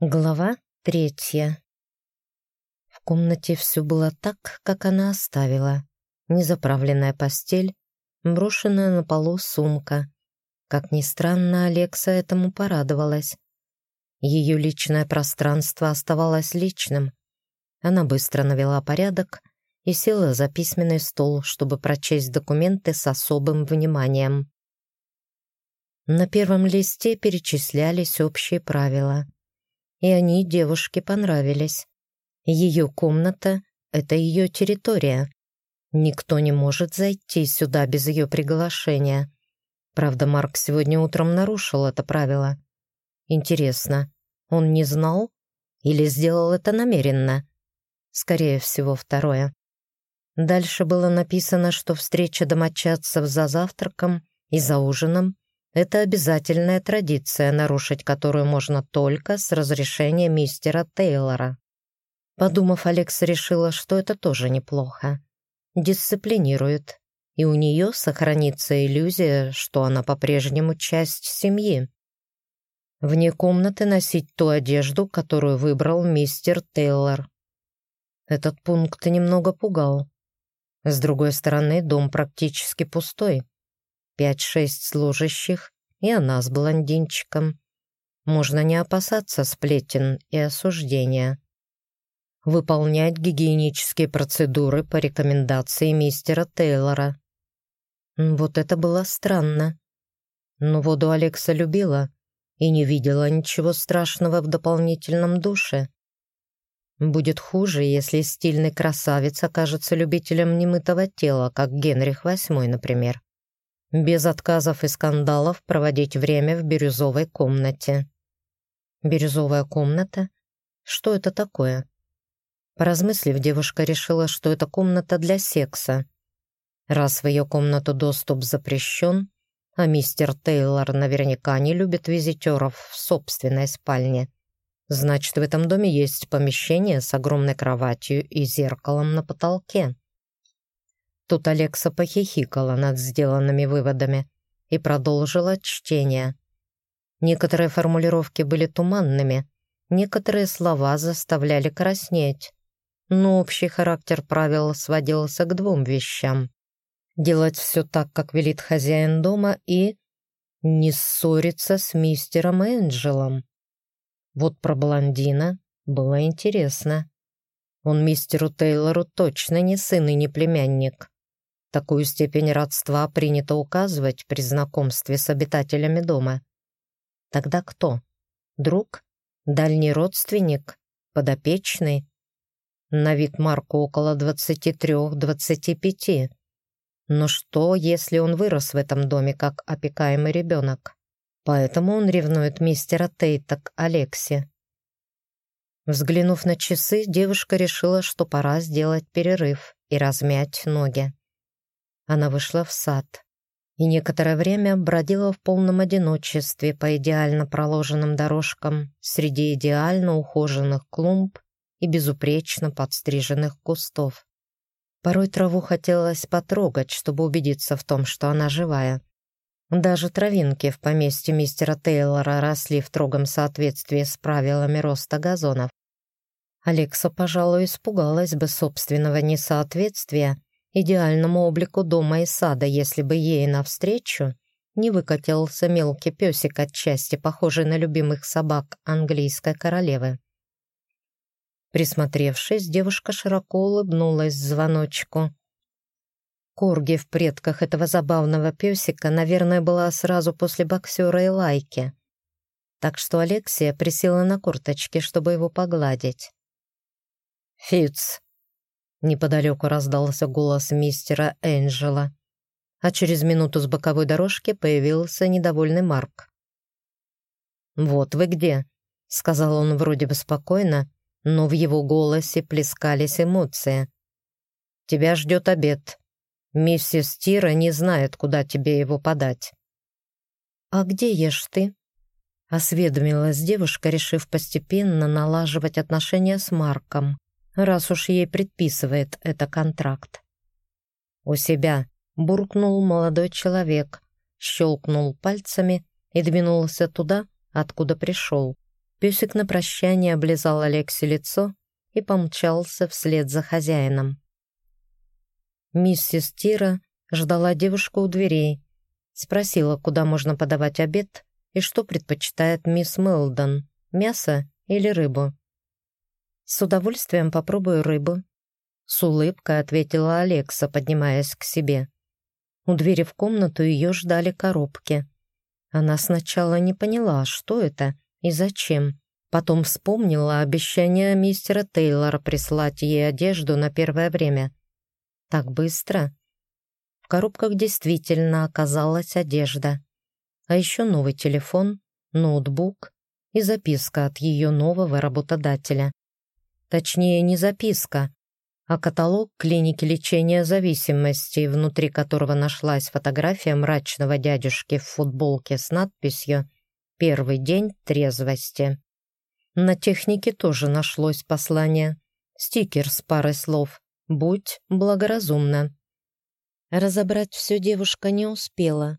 Глава третья. В комнате все было так, как она оставила. Незаправленная постель, брошенная на полу сумка. Как ни странно, Алекса этому порадовалась. Ее личное пространство оставалось личным. Она быстро навела порядок и села за письменный стол, чтобы прочесть документы с особым вниманием. На первом листе перечислялись общие правила — и они девушке понравились. Ее комната — это ее территория. Никто не может зайти сюда без ее приглашения. Правда, Марк сегодня утром нарушил это правило. Интересно, он не знал или сделал это намеренно? Скорее всего, второе. Дальше было написано, что встреча домочадцев за завтраком и за ужином это обязательная традиция, нарушить которую можно только с разрешения мистера Тейлора. Подумав, Алекс решила, что это тоже неплохо. Дисциплинирует, и у нее сохранится иллюзия, что она по-прежнему часть семьи. Вне комнаты носить ту одежду, которую выбрал мистер Тейлор. Этот пункт немного пугал. С другой стороны, дом практически пустой. Пять-шесть служащих, и она с блондинчиком. Можно не опасаться сплетен и осуждения. Выполнять гигиенические процедуры по рекомендации мистера Тейлора. Вот это было странно. Но воду Алекса любила и не видела ничего страшного в дополнительном душе. Будет хуже, если стильный красавец окажется любителем немытого тела, как Генрих VIII, например без отказов и скандалов проводить время в бирюзовой комнате. Бирюзовая комната? Что это такое? Поразмыслив, девушка решила, что это комната для секса. Раз в ее комнату доступ запрещен, а мистер Тейлор наверняка не любит визитеров в собственной спальне, значит, в этом доме есть помещение с огромной кроватью и зеркалом на потолке. Тут Алекса похихикала над сделанными выводами и продолжила чтение. Некоторые формулировки были туманными, некоторые слова заставляли краснеть, но общий характер правил сводился к двум вещам. Делать все так, как велит хозяин дома, и не ссориться с мистером Энджелом. Вот про блондина было интересно. Он мистеру Тейлору точно не сын и не племянник. Такую степень родства принято указывать при знакомстве с обитателями дома. Тогда кто? Друг? Дальний родственник? Подопечный? На вид Марку около 23-25. Но что, если он вырос в этом доме как опекаемый ребенок? Поэтому он ревнует мистера Тейта к Алексе. Взглянув на часы, девушка решила, что пора сделать перерыв и размять ноги она вышла в сад и некоторое время бродила в полном одиночестве по идеально проложенным дорожкам среди идеально ухоженных клумб и безупречно подстриженных кустов. Порой траву хотелось потрогать, чтобы убедиться в том, что она живая. Даже травинки в поместье мистера Тейлора росли в строгом соответствии с правилами роста газонов. Алекса, пожалуй, испугалась бы собственного несоответствия идеальному облику дома и сада, если бы ей навстречу не выкатился мелкий песик отчасти, похожий на любимых собак английской королевы. Присмотревшись, девушка широко улыбнулась звоночку. Корги в предках этого забавного песика, наверное, была сразу после боксера и лайки. Так что Алексия присела на курточки, чтобы его погладить. «Фиц, Неподалеку раздался голос мистера Энджела, а через минуту с боковой дорожки появился недовольный Марк. «Вот вы где», — сказал он вроде бы спокойно, но в его голосе плескались эмоции. «Тебя ждет обед. Миссис Тира не знает, куда тебе его подать». «А где ешь ты?» — осведомилась девушка, решив постепенно налаживать отношения с Марком раз уж ей предписывает это контракт. «У себя», — буркнул молодой человек, щелкнул пальцами и двинулся туда, откуда пришел. Песик на прощание облизал Алексе лицо и помчался вслед за хозяином. Миссис Тира ждала девушку у дверей, спросила, куда можно подавать обед и что предпочитает мисс Мелдон — мясо или рыбу. «С удовольствием попробую рыбу», — с улыбкой ответила Алекса, поднимаясь к себе. У двери в комнату ее ждали коробки. Она сначала не поняла, что это и зачем. Потом вспомнила обещание мистера Тейлора прислать ей одежду на первое время. Так быстро. В коробках действительно оказалась одежда. А еще новый телефон, ноутбук и записка от ее нового работодателя. Точнее, не записка, а каталог клиники лечения зависимости, внутри которого нашлась фотография мрачного дядюшки в футболке с надписью «Первый день трезвости». На технике тоже нашлось послание. Стикер с парой слов «Будь благоразумна». Разобрать все девушка не успела.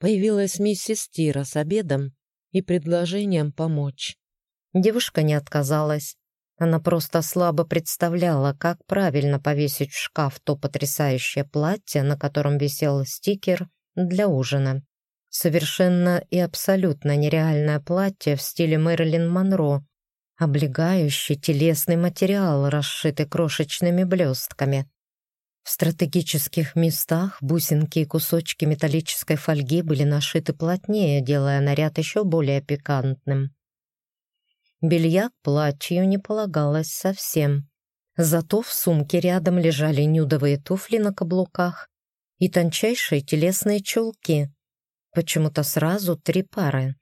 Появилась миссис Тира с обедом и предложением помочь. Девушка не отказалась. Она просто слабо представляла, как правильно повесить в шкаф то потрясающее платье, на котором висел стикер для ужина. Совершенно и абсолютно нереальное платье в стиле Мэрилин Монро, облегающий телесный материал, расшитый крошечными блестками. В стратегических местах бусинки и кусочки металлической фольги были нашиты плотнее, делая наряд еще более пикантным. Белья к платью не полагалось совсем. Зато в сумке рядом лежали нюдовые туфли на каблуках и тончайшие телесные чулки. Почему-то сразу три пары.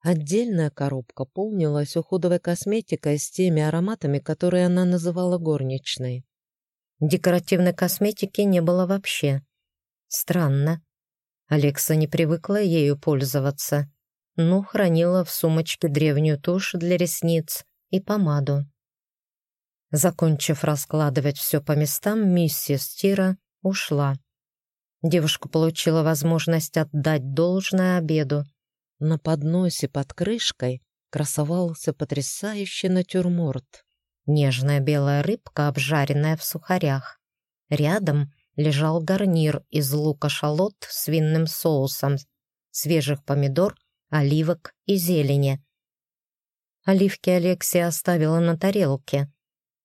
Отдельная коробка полнилась уходовой косметикой с теми ароматами, которые она называла горничной. Декоративной косметики не было вообще. Странно. Алекса не привыкла ею пользоваться но хранила в сумочке древнюю тушь для ресниц и помаду. Закончив раскладывать все по местам, миссис Тира ушла. Девушка получила возможность отдать должное обеду. На подносе под крышкой красовался потрясающий натюрморт. Нежная белая рыбка, обжаренная в сухарях. Рядом лежал гарнир из лука-шалот с винным соусом, свежих помидор оливок и зелени. Оливки Алексия оставила на тарелке,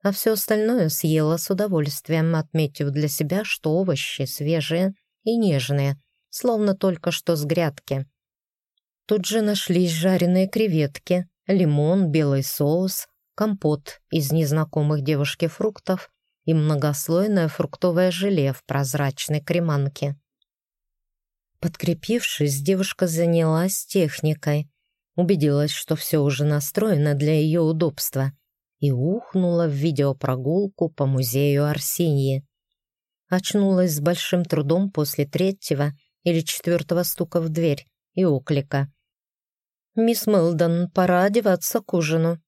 а все остальное съела с удовольствием, отметив для себя, что овощи свежие и нежные, словно только что с грядки. Тут же нашлись жареные креветки, лимон, белый соус, компот из незнакомых девушке фруктов и многослойное фруктовое желе в прозрачной креманке. Подкрепившись, девушка занялась техникой, убедилась, что все уже настроено для ее удобства и ухнула в видеопрогулку по музею Арсеньи. Очнулась с большим трудом после третьего или четвертого стука в дверь и оклика. «Мисс Мелдон, пора одеваться к ужину».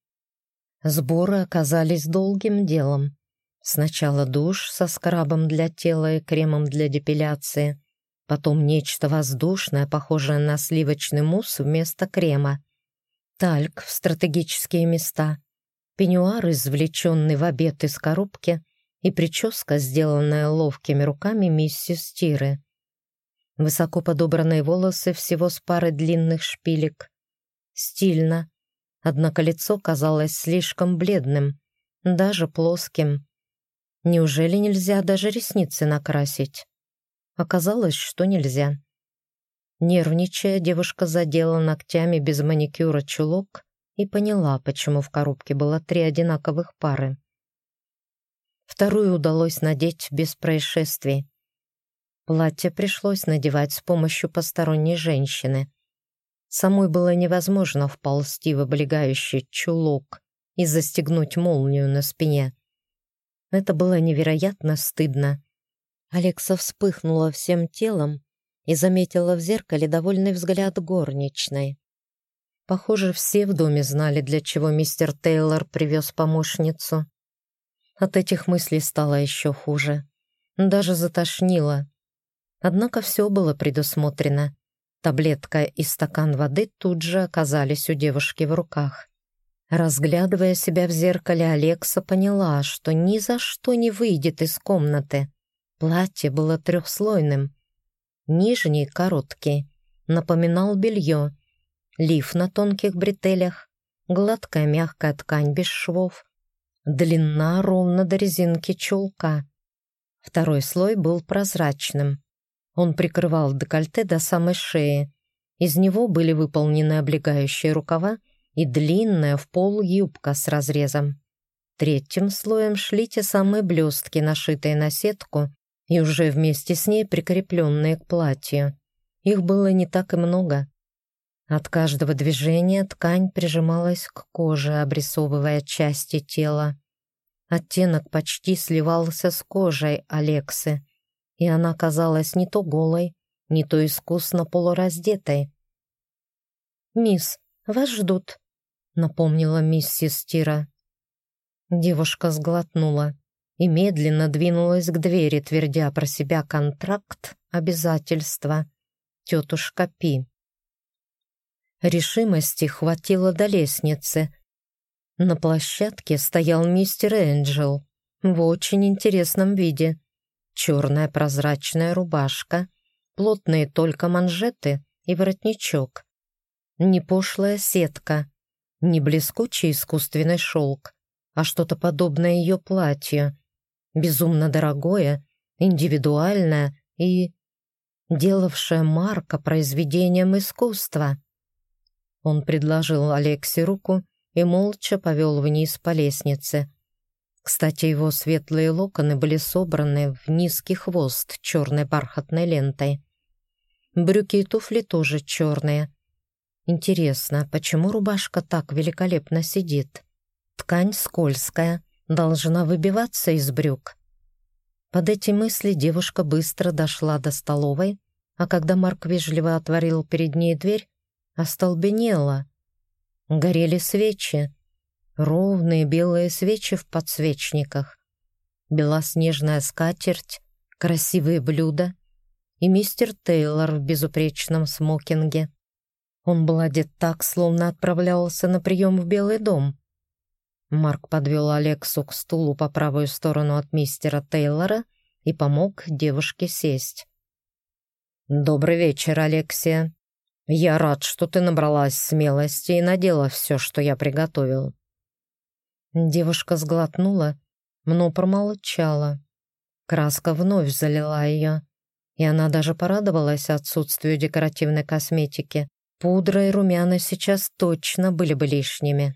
Сборы оказались долгим делом. Сначала душ со скрабом для тела и кремом для депиляции, потом нечто воздушное, похожее на сливочный мусс вместо крема, тальк в стратегические места, пеньюар, извлеченный в обед из коробки, и прическа, сделанная ловкими руками миссис Тиры. Высоко подобранные волосы всего с парой длинных шпилек. Стильно, однако лицо казалось слишком бледным, даже плоским. Неужели нельзя даже ресницы накрасить? Оказалось, что нельзя. Нервничая, девушка задела ногтями без маникюра чулок и поняла, почему в коробке было три одинаковых пары. Вторую удалось надеть без происшествий. Платье пришлось надевать с помощью посторонней женщины. Самой было невозможно вползти в облегающий чулок и застегнуть молнию на спине. Это было невероятно стыдно. Алекса вспыхнула всем телом и заметила в зеркале довольный взгляд горничной. Похоже, все в доме знали, для чего мистер Тейлор привез помощницу. От этих мыслей стало еще хуже. Даже затошнило. Однако все было предусмотрено. Таблетка и стакан воды тут же оказались у девушки в руках. Разглядывая себя в зеркале, Алекса поняла, что ни за что не выйдет из комнаты. Платье было трехслойным. Нижний, короткий, напоминал белье. Лиф на тонких бретелях, гладкая мягкая ткань без швов, длина ровно до резинки чулка. Второй слой был прозрачным. Он прикрывал декольте до самой шеи. Из него были выполнены облегающие рукава и длинная в пол юбка с разрезом. Третьим слоем шли те самые блестки, нашитые на сетку, и уже вместе с ней прикрепленные к платью. Их было не так и много. От каждого движения ткань прижималась к коже, обрисовывая части тела. Оттенок почти сливался с кожей Алексы, и она казалась не то голой, не то искусно полураздетой. «Мисс, вас ждут», — напомнила миссис Тира. Девушка сглотнула и медленно двинулась к двери, твердя про себя контракт, обязательства. Тетушка Пи. Решимости хватило до лестницы. На площадке стоял мистер Энджел в очень интересном виде. Черная прозрачная рубашка, плотные только манжеты и воротничок. Не пошлая сетка, не блескучий искусственный шелк, а что-то подобное ее платью. Безумно дорогое, индивидуальное и делавшее Марка произведением искусства. Он предложил Алексе руку и молча повел вниз по лестнице. Кстати, его светлые локоны были собраны в низкий хвост черной бархатной лентой. Брюки и туфли тоже черные. Интересно, почему рубашка так великолепно сидит? Ткань скользкая, должна выбиваться из брюк. Под эти мысли девушка быстро дошла до столовой, а когда Марк вежливо отворил перед ней дверь, остолбенела. Горели свечи, ровные белые свечи в подсвечниках, белоснежная скатерть, красивые блюда и мистер Тейлор в безупречном смокинге. Он был одет так, словно отправлялся на прием в Белый дом. Марк подвел Алексу к стулу по правую сторону от мистера Тейлора и помог девушке сесть. «Добрый вечер, Алексия», «Я рад, что ты набралась смелости и надела все, что я приготовил». Девушка сглотнула, но промолчала. Краска вновь залила ее, и она даже порадовалась отсутствию декоративной косметики. Пудра и румяна сейчас точно были бы лишними.